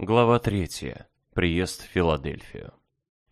Глава третья. Приезд в Филадельфию.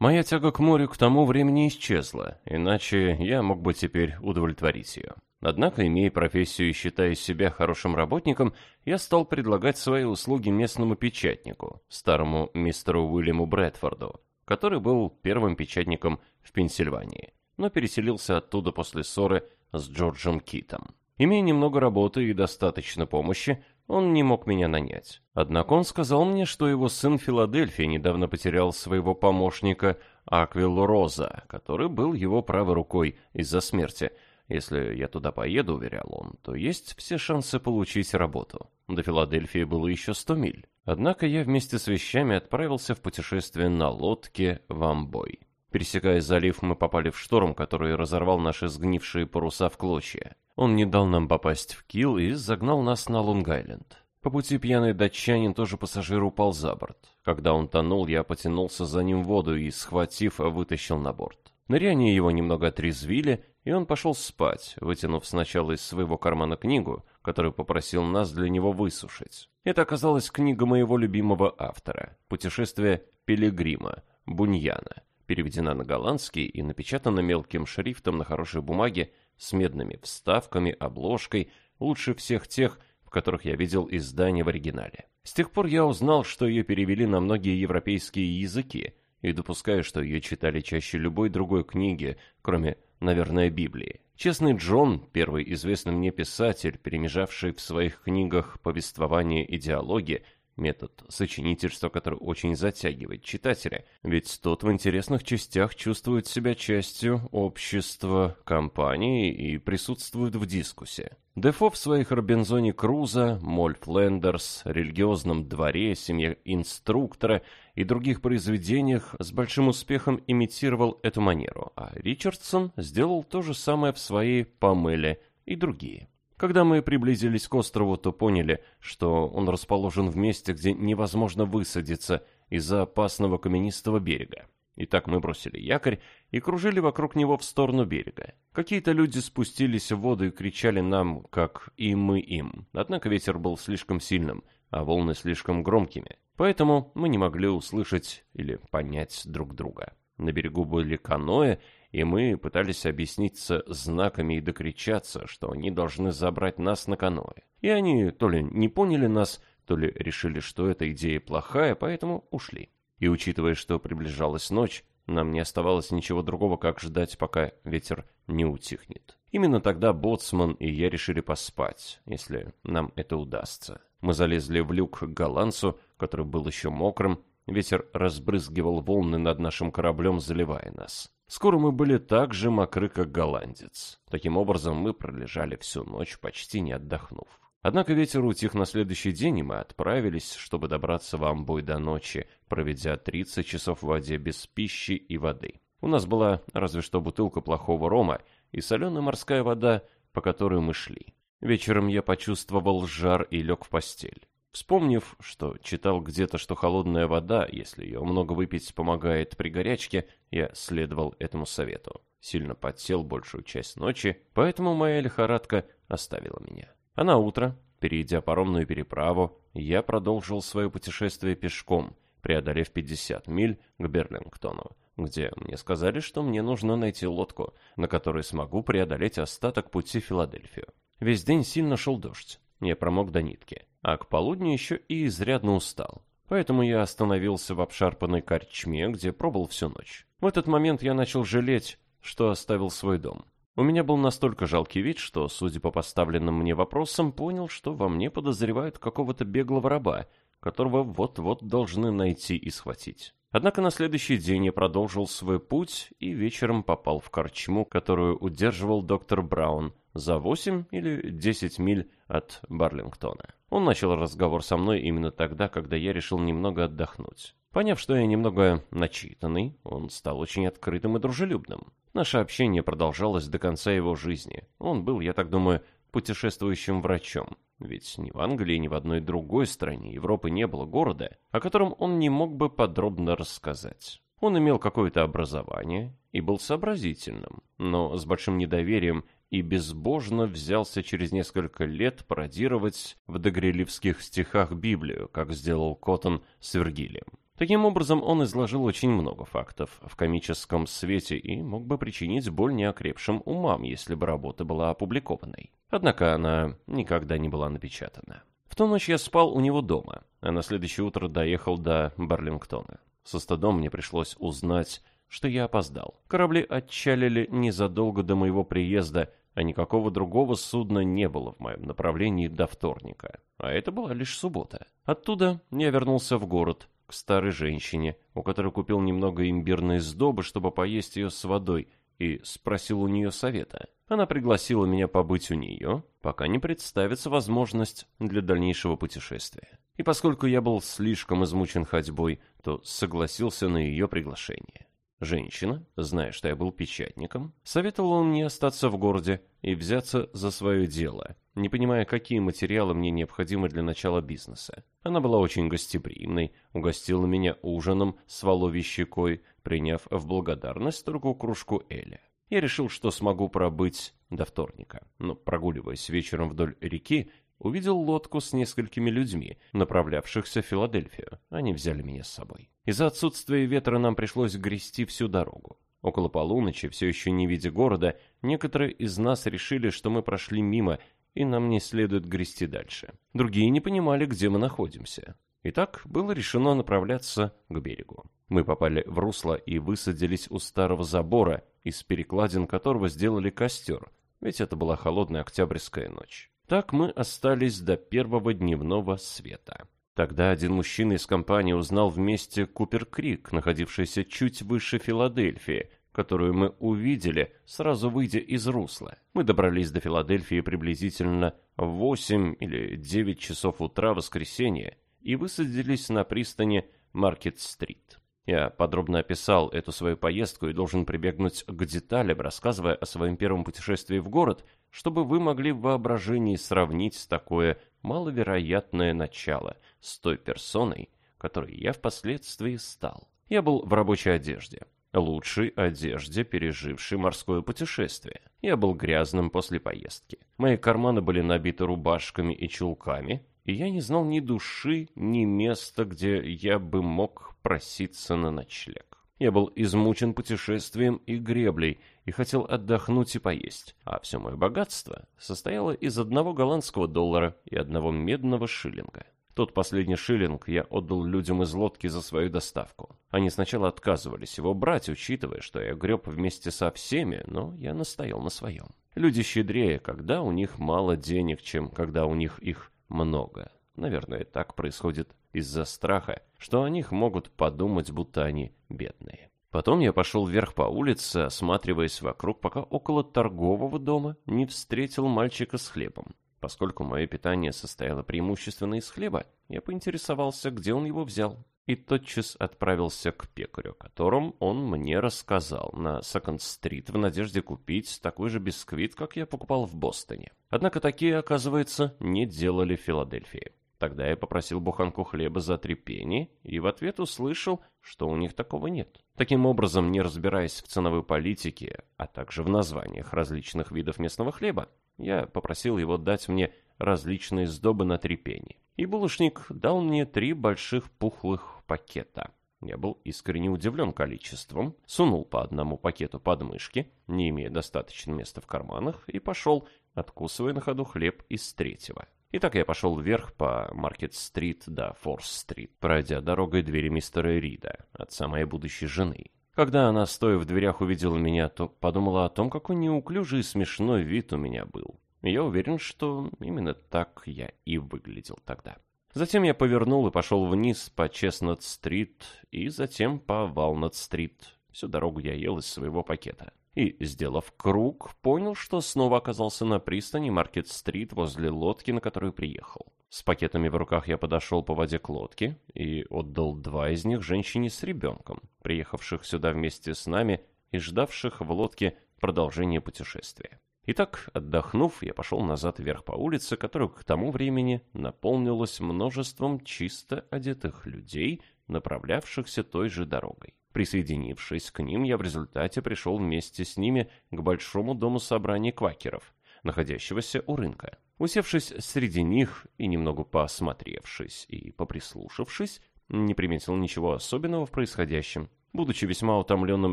Моя тяга к морю к тому времени исчезла, иначе я мог бы теперь удовлетворить ее. Однако, имея профессию и считая себя хорошим работником, я стал предлагать свои услуги местному печатнику, старому мистеру Уильяму Брэдфорду, который был первым печатником в Пенсильвании, но переселился оттуда после ссоры с Джорджем Китом. Имея немного работы и достаточно помощи, он не мог меня нанять. Однако он сказал мне, что его сын в Филадельфии недавно потерял своего помощника Аквилу Роза, который был его правой рукой из-за смерти. Если я туда поеду, уверял он, то есть все шансы получить работу. До Филадельфии было еще сто миль. Однако я вместе с вещами отправился в путешествие на лодке в Амбой. Пересекая залив, мы попали в шторм, который разорвал наши сгнившие паруса в клочья. Он не дал нам попасть в Кил и загнал нас на Лонг-Айленд. По пути пьяный датчанин, тоже пассажир, упал за борт. Когда он тонул, я потянулся за ним в воду и, схватив, вытащил на борт. Ныряние его немного отрезвили, и он пошел спать, вытянув сначала из своего кармана книгу, которую попросил нас для него высушить. Это оказалась книга моего любимого автора «Путешествие Пилигрима» Буньяна, переведена на голландский и напечатана мелким шрифтом на хорошей бумаге с медными вставками, обложкой, лучше всех тех, в которых я видел издание в оригинале. С тех пор я узнал, что ее перевели на многие европейские языки, и допускаю, что ее читали чаще любой другой книги, кроме, наверное, Библии. Честный Джон, первый известный мне писатель, перемежавший в своих книгах повествование и диалоги, Метод сочинительства, который очень затягивает читателя, ведь тот в интересных частях чувствует себя частью общества, компании и присутствует в дискуссии. Дефо в своих Робинзоне Круза, Моль Флендерс, Религиозном дворе, Семье инструктора и других произведениях с большим успехом имитировал эту манеру, а Ричардсон сделал то же самое в своей Памеле и другие. Когда мы приблизились к острову, то поняли, что он расположен в месте, где невозможно высадиться из-за опасного каменистого берега. Итак, мы бросили якорь и кружили вокруг него в сторону берега. Какие-то люди спустились в воду и кричали нам, как и мы им. Однако ветер был слишком сильным, а волны слишком громкими. Поэтому мы не могли услышать или понять друг друга. На берегу были каноэ, и мы пытались объясниться знаками и докричаться, что они должны забрать нас на каноэ. И они то ли не поняли нас, то ли решили, что эта идея плохая, поэтому ушли. И учитывая, что приближалась ночь, нам не оставалось ничего другого, как ждать, пока ветер не утихнет. Именно тогда Боцман и я решили поспать, если нам это удастся. Мы залезли в люк к голландцу, который был еще мокрым, ветер разбрызгивал волны над нашим кораблем, заливая нас. Скоро мы были так же мокры, как голландец. Таким образом, мы пролежали всю ночь, почти не отдохнув. Однако ветер утих на следующий день, и мы отправились, чтобы добраться в Амбой до ночи, проведя 30 часов в воде без пищи и воды. У нас была разве что бутылка плохого рома и соленая морская вода, по которой мы шли. Вечером я почувствовал жар и лег в постель. Вспомнив, что читал где-то, что холодная вода, если ее много выпить, помогает при горячке, я следовал этому совету. Сильно подсел большую часть ночи, поэтому моя лихорадка оставила меня. А на утро, перейдя паромную переправу, я продолжил свое путешествие пешком, преодолев 50 миль к Берлингтону, где мне сказали, что мне нужно найти лодку, на которой смогу преодолеть остаток пути в Филадельфию. Весь день сильно шел дождь. Я промок до нитки а к полудню еще и изрядно устал. Поэтому я остановился в обшарпанной корчме, где пробыл всю ночь. В этот момент я начал жалеть, что оставил свой дом. У меня был настолько жалкий вид, что, судя по поставленным мне вопросам, понял, что во мне подозревают какого-то беглого раба, которого вот-вот должны найти и схватить. Однако на следующий день я продолжил свой путь и вечером попал в корчму, которую удерживал доктор Браун за 8 или 10 миль от Барлингтона. Он начал разговор со мной именно тогда, когда я решил немного отдохнуть. Поняв, что я немного начитанный, он стал очень открытым и дружелюбным. Наше общение продолжалось до конца его жизни. Он был, я так думаю, путешествующим врачом. Ведь ни в Англии, ни в одной другой стране Европы не было города, о котором он не мог бы подробно рассказать. Он имел какое-то образование и был сообразительным, но с большим недоверием и безбожно взялся через несколько лет пародировать в догрелевских стихах Библию, как сделал Коттон с Вергилием. Таким образом, он изложил очень много фактов в комическом свете и мог бы причинить боль неокрепшим умам, если бы работа была опубликованной. Однако она никогда не была напечатана. В ту ночь я спал у него дома, а на следующее утро доехал до Барлингтона. Со стыдом мне пришлось узнать, что я опоздал. Корабли отчалили незадолго до моего приезда, а никакого другого судна не было в моем направлении до вторника. А это была лишь суббота. Оттуда я вернулся в город, к старой женщине, у которой купил немного имбирной сдобы, чтобы поесть ее с водой, и спросил у нее совета. Она пригласила меня побыть у нее, пока не представится возможность для дальнейшего путешествия. И поскольку я был слишком измучен ходьбой, то согласился на ее приглашение. Женщина, зная, что я был печатником, советовала мне остаться в городе и взяться за свое дело, не понимая, какие материалы мне необходимы для начала бизнеса. Она была очень гостеприимной, угостила меня ужином с воловьей щекой, приняв в благодарность только кружку Эля. Я решил, что смогу пробыть до вторника, но, прогуливаясь вечером вдоль реки, увидел лодку с несколькими людьми, направлявшихся в Филадельфию. Они взяли меня с собой. Из-за отсутствия ветра нам пришлось грести всю дорогу. Около полуночи, все еще не видя города, некоторые из нас решили, что мы прошли мимо, и нам не следует грести дальше. Другие не понимали, где мы находимся. Итак, было решено направляться к берегу. Мы попали в русло и высадились у старого забора, из перекладин которого сделали костер, ведь это была холодная октябрьская ночь. Так мы остались до первого дневного света. Тогда один мужчина из компании узнал вместе Купер-Крик, находившийся чуть выше Филадельфии, которую мы увидели, сразу выйдя из русла. Мы добрались до Филадельфии приблизительно в 8 или 9 часов утра воскресенья и высадились на пристани Маркет-стрит. Я подробно описал эту свою поездку и должен прибегнуть к деталям, рассказывая о своем первом путешествии в город, чтобы вы могли в воображении сравнить такое маловероятное начало с той персоной, которой я впоследствии стал. Я был в рабочей одежде, лучшей одежде, пережившей морское путешествие. Я был грязным после поездки. Мои карманы были набиты рубашками и чулками, и я не знал ни души, ни места, где я бы мог проситься на ночлег. Я был измучен путешествием и греблей, и хотел отдохнуть и поесть, а все мое богатство состояло из одного голландского доллара и одного медного шиллинга. Тот последний шиллинг я отдал людям из лодки за свою доставку. Они сначала отказывались его брать, учитывая, что я греб вместе со всеми, но я настоял на своем. Люди щедрее, когда у них мало денег, чем когда у них их много. Наверное, так происходит из-за страха, что о них могут подумать, будто они бедные. Потом я пошел вверх по улице, осматриваясь вокруг, пока около торгового дома не встретил мальчика с хлебом. Поскольку мое питание состояло преимущественно из хлеба, я поинтересовался, где он его взял. И тотчас отправился к пекарю, о котором он мне рассказал на Секонд-стрит в надежде купить такой же бисквит, как я покупал в Бостоне. Однако такие, оказывается, не делали в Филадельфии. Тогда я попросил буханку хлеба за три пени и в ответ услышал, что у них такого нет. Таким образом, не разбираясь в ценовой политике, а также в названиях различных видов местного хлеба, я попросил его дать мне различные сдобы на три пени. И булочник дал мне три больших пухлых пакета. Я был искренне удивлен количеством, сунул по одному пакету под мышки, не имея достаточно места в карманах, и пошел, откусывая на ходу хлеб из третьего. И так я пошел вверх по Маркет-стрит до Форс-стрит, пройдя дорогой двери мистера Рида, отца моей будущей жены. Когда она, стоя в дверях, увидела меня, то подумала о том, какой неуклюжий и смешной вид у меня был. Я уверен, что именно так я и выглядел тогда. Затем я повернул и пошел вниз по Честнат-стрит и затем по Валнат-стрит. Всю дорогу я ел из своего пакета и, сделав круг, понял, что снова оказался на пристани Маркет-стрит возле лодки, на которую приехал. С пакетами в руках я подошел по воде к лодке и отдал два из них женщине с ребенком, приехавших сюда вместе с нами и ждавших в лодке продолжения путешествия. Итак, отдохнув, я пошел назад вверх по улице, которая к тому времени наполнилась множеством чисто одетых людей, направлявшихся той же дорогой. Присоединившись к ним, я в результате пришел вместе с ними к большому дому собрания квакеров, находящегося у рынка. Усевшись среди них и немного посмотревшись и поприслушавшись, не приметил ничего особенного в происходящем. Будучи весьма утомленным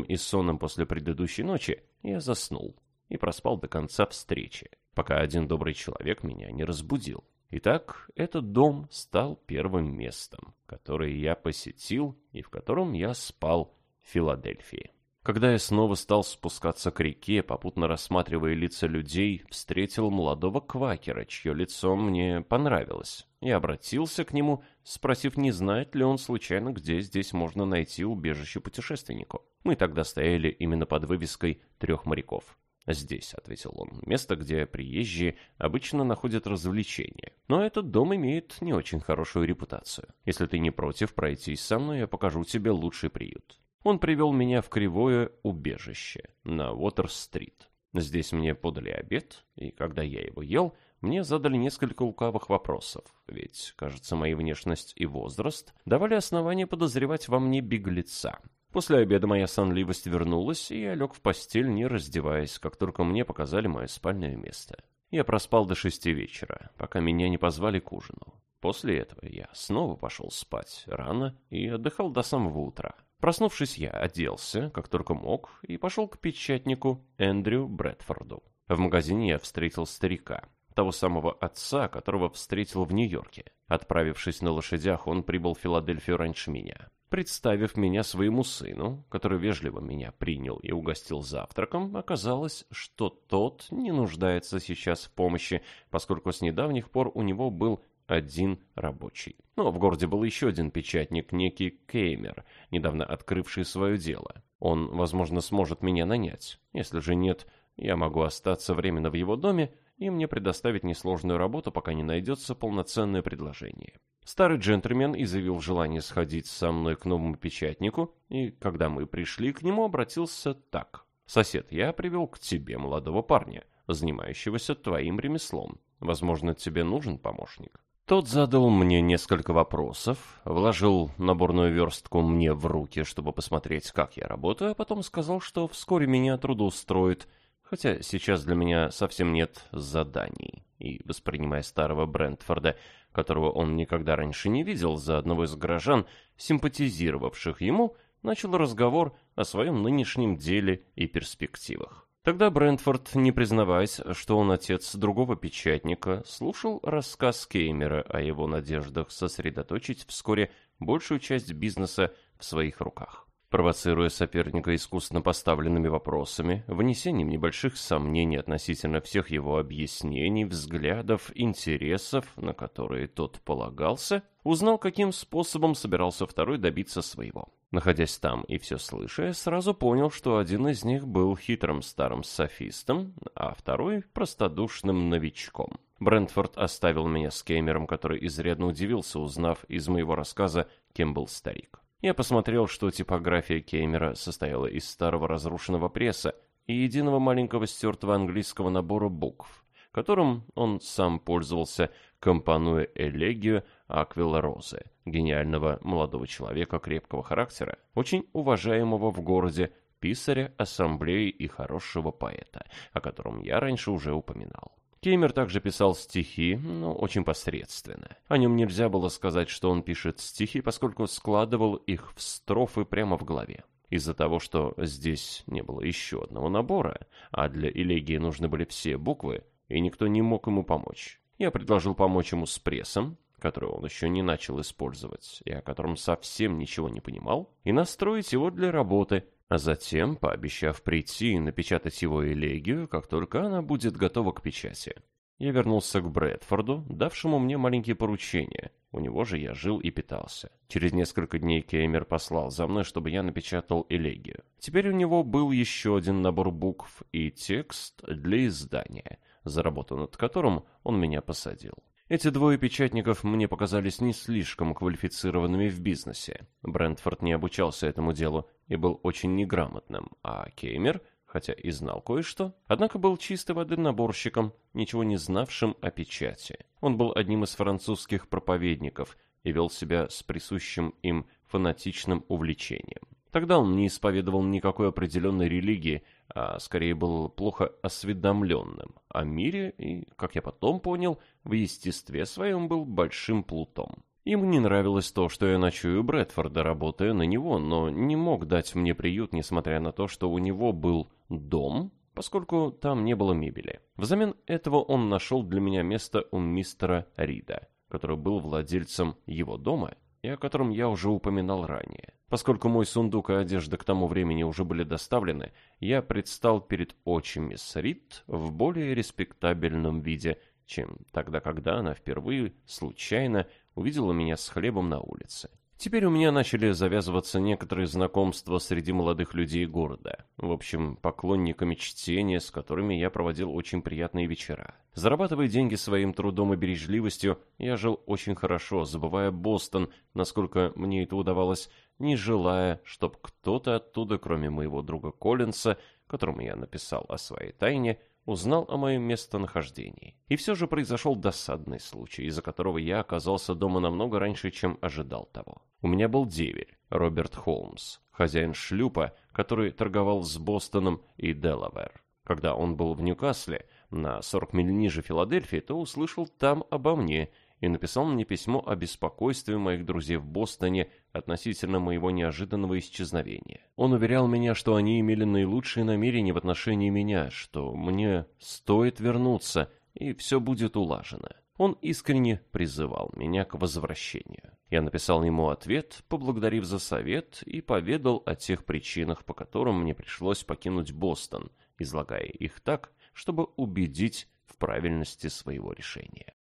и сонным после предыдущей ночи, я заснул и проспал до конца встречи, пока один добрый человек меня не разбудил. Итак, этот дом стал первым местом, которое я посетил и в котором я спал в Филадельфии. Когда я снова стал спускаться к реке, попутно рассматривая лица людей, встретил молодого квакера, чье лицо мне понравилось. Я обратился к нему, спросив, не знает ли он случайно, где здесь можно найти убежище путешественнику. Мы тогда стояли именно под вывеской «Трех моряков». «Здесь», — ответил он, — «место, где приезжие обычно находят развлечения. Но этот дом имеет не очень хорошую репутацию. Если ты не против пройтись со мной, я покажу тебе лучший приют». Он привел меня в кривое убежище на Уотер-стрит. Здесь мне подали обед, и когда я его ел, мне задали несколько лукавых вопросов, ведь, кажется, моя внешность и возраст давали основания подозревать во мне беглеца. После обеда моя сонливость вернулась, и я лег в постель, не раздеваясь, как только мне показали мое спальное место. Я проспал до шести вечера, пока меня не позвали к ужину. После этого я снова пошел спать рано и отдыхал до самого утра. Проснувшись, я оделся, как только мог, и пошел к печатнику Эндрю Брэдфорду. В магазине я встретил старика, того самого отца, которого встретил в Нью-Йорке. Отправившись на лошадях, он прибыл в Филадельфию раньше меня. Представив меня своему сыну, который вежливо меня принял и угостил завтраком, оказалось, что тот не нуждается сейчас в помощи, поскольку с недавних пор у него был один рабочий. Но в городе был еще один печатник, некий Кеймер, недавно открывший свое дело. Он, возможно, сможет меня нанять. Если же нет, я могу остаться временно в его доме, и мне предоставить несложную работу, пока не найдется полноценное предложение. Старый джентльмен изъявил желание сходить со мной к новому печатнику, и когда мы пришли к нему, обратился так. «Сосед, я привел к тебе молодого парня, занимающегося твоим ремеслом. Возможно, тебе нужен помощник?» Тот задал мне несколько вопросов, вложил наборную верстку мне в руки, чтобы посмотреть, как я работаю, а потом сказал, что вскоре меня трудоустроит, хотя сейчас для меня совсем нет заданий. И, воспринимая старого Брентфорда которого он никогда раньше не видел, за одного из горожан, симпатизировавших ему, начал разговор о своем нынешнем деле и перспективах. Тогда Брентфорд, не признаваясь, что он отец другого печатника, слушал рассказ Кеймера о его надеждах сосредоточить вскоре большую часть бизнеса в своих руках провоцируя соперника искусно поставленными вопросами, внесением небольших сомнений относительно всех его объяснений, взглядов, интересов, на которые тот полагался, узнал, каким способом собирался второй добиться своего. Находясь там и все слышая, сразу понял, что один из них был хитрым старым софистом, а второй — простодушным новичком. Брентфорд оставил меня с Кеймером, который изрядно удивился, узнав из моего рассказа, кем был старик. Я посмотрел, что типография Кеймера состояла из старого разрушенного пресса и единого маленького стертого английского набора букв, которым он сам пользовался, компонуя элегию Аквила Розы, гениального молодого человека крепкого характера, очень уважаемого в городе, писаря, ассамблеи и хорошего поэта, о котором я раньше уже упоминал. Кеймер также писал стихи, но очень посредственно. О нем нельзя было сказать, что он пишет стихи, поскольку складывал их в строфы прямо в голове. Из-за того, что здесь не было еще одного набора, а для элегии нужны были все буквы, и никто не мог ему помочь. Я предложил помочь ему с прессом, который он еще не начал использовать, и о котором совсем ничего не понимал, и настроить его для работы, а затем, пообещав прийти и напечатать его элегию, как только она будет готова к печати. Я вернулся к Брэдфорду, давшему мне маленькие поручения. У него же я жил и питался. Через несколько дней Кеймер послал за мной, чтобы я напечатал элегию. Теперь у него был еще один набор букв и текст для издания, за работу над которым он меня посадил. Эти двое печатников мне показались не слишком квалифицированными в бизнесе. Брентфорд не обучался этому делу и был очень неграмотным, а Кеймер, хотя и знал кое-что, однако был чистой воды наборщиком, ничего не знавшим о печати. Он был одним из французских проповедников и вел себя с присущим им фанатичным увлечением. Тогда он не исповедовал никакой определенной религии, а скорее был плохо осведомленным о мире и, как я потом понял, в естестве своем был большим плутом. Ему не нравилось то, что я ночую Брэдфорда, работая на него, но не мог дать мне приют, несмотря на то, что у него был дом, поскольку там не было мебели. Взамен этого он нашел для меня место у мистера Рида, который был владельцем его дома и о котором я уже упоминал ранее. Поскольку мой сундук и одежда к тому времени уже были доставлены, я предстал перед очами Рид в более респектабельном виде, чем тогда, когда она впервые, случайно, увидела меня с хлебом на улице. Теперь у меня начали завязываться некоторые знакомства среди молодых людей города. В общем, поклонниками чтения, с которыми я проводил очень приятные вечера. Зарабатывая деньги своим трудом и бережливостью, я жил очень хорошо, забывая Бостон, насколько мне это удавалось, не желая, чтобы кто-то оттуда, кроме моего друга Коллинса, которому я написал о своей тайне, узнал о моем местонахождении. И все же произошел досадный случай, из-за которого я оказался дома намного раньше, чем ожидал того. У меня был деверь, Роберт Холмс, хозяин шлюпа, который торговал с Бостоном и Делавер. Когда он был в Ньюкасле, на 40 миль ниже Филадельфии, то услышал там обо мне и написал мне письмо о беспокойстве моих друзей в Бостоне относительно моего неожиданного исчезновения. Он уверял меня, что они имели наилучшие намерения в отношении меня, что мне стоит вернуться, и все будет улажено. Он искренне призывал меня к возвращению. Я написал ему ответ, поблагодарив за совет, и поведал о тех причинах, по которым мне пришлось покинуть Бостон, излагая их так, чтобы убедить в правильности своего решения.